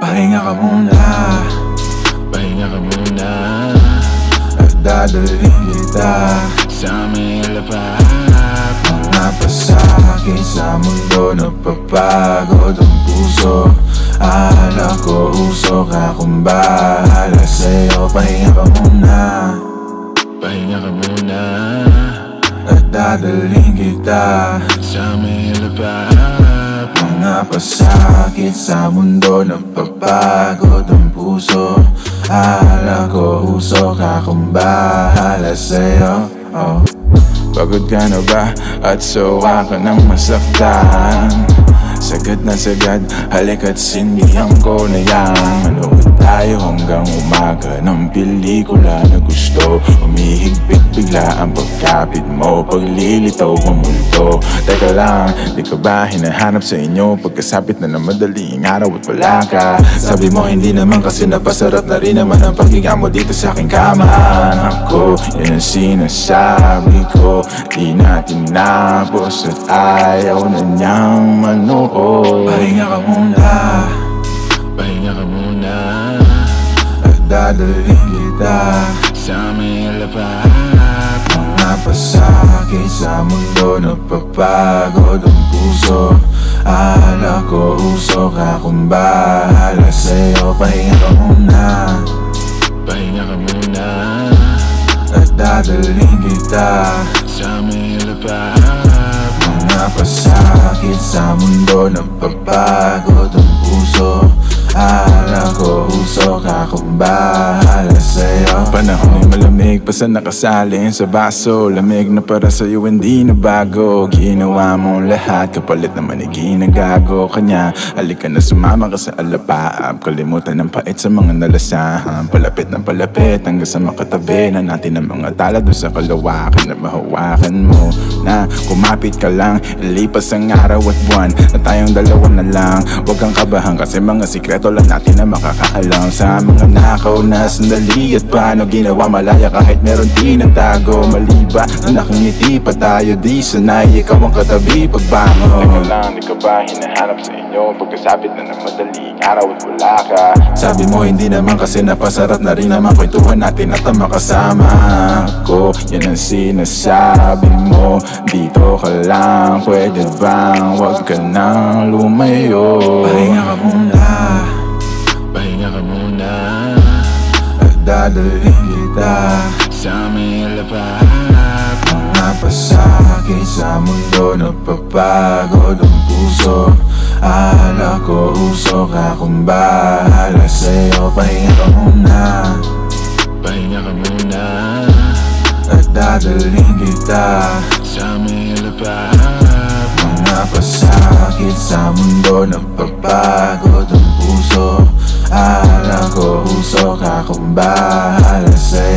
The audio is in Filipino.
Pahinga ka muna. Pahinga ka muna. At dadalhin kita Sa may lapap Mga pasakit sa mundo Napapagod ang puso. Akala ko usok akong bahala sa'yo. Pahinga ka muna. Pahinga ka muna. At dadalhin kita. Sa may lapap Mga pasakit sa mundo Napapagod ang puso. Akala ko usok akong bahala sa'yo. Oh. Pagod ka na ba? At sawa ka ng masaktan. Sagad na sagad, halika't sindihan ko na yan. Manood tayo hanggang umaga ng pelikula na gusto. Umihigpit bigla ang pagkapit mo. Paglilitaw ang multo. Teka lang, di ka ba hinahanap sa inyo? Pagkasapit na ng madaling araw at wala ka. Sabi mo hindi naman kasi napasarap na rin naman ang paghiga mo dito sa aking kama yan ang sinasabi ko. Di na tinapos at ayaw na niyang manood. Pahinga ka muna. Pahinga ka muna. At dadalhin kita Sa may lapap Mga pasakit sa mundo Napapagod ang puso. Akala ko usok akong bahala sa'yo At dadalhin kita. Sa may lapap Mga pasakit sa mundo Napapagod ang puso. Akala ko usok akong bahala sa'yo. Panahon ay malamig pa sa nakasalin sa baso Lamig na para sa'yo hindi na bago. Ginawa mo lahat kapalit naman ay ginagago. Kanya halika na sumama ka sa alapaap Kalimutan ng pait sa mga nalasahan. Palapit ng palapit hanggang sa makatabi Na natin ang mga tala doon sa kalawakan Na mahawakan mo na kumapit ka lang. Ilipas ang araw at buwan Na tayong dalawa na lang. Huwag kang kabahan kasi mga sikreto lang natin na makakaalam. Sa mga nakaw na sandali At paano ginawa malaya kahit meron tinatago Maliba na nakangiti pa tayo Di sanay. Ikaw ang katabi pagbangon. Teka lang, di ka ba hinahanap sa inyo Pagkasapit na ng madaling araw at wala ka. Sabi mo hindi naman kasi napasarap na rin naman Kwentuhan natin at ang makasama ko. Yan ang sinasabi mo Dito ka lang, pwede bang Huwag ka nang lumayo? Pahinga ka muna. Pahinga ka muna. At dadalhin kita Lapap Mga pasakit sa mundo Napapagod ang puso. Akala ko usok akong bahala sa'yo. Pahinga ka muna. Pahinga ka muna. At dadalhin kita Sa may lapap Mga pasakit sa mundo Napapagod ang puso. Akala ko usok akong bahala sa'yo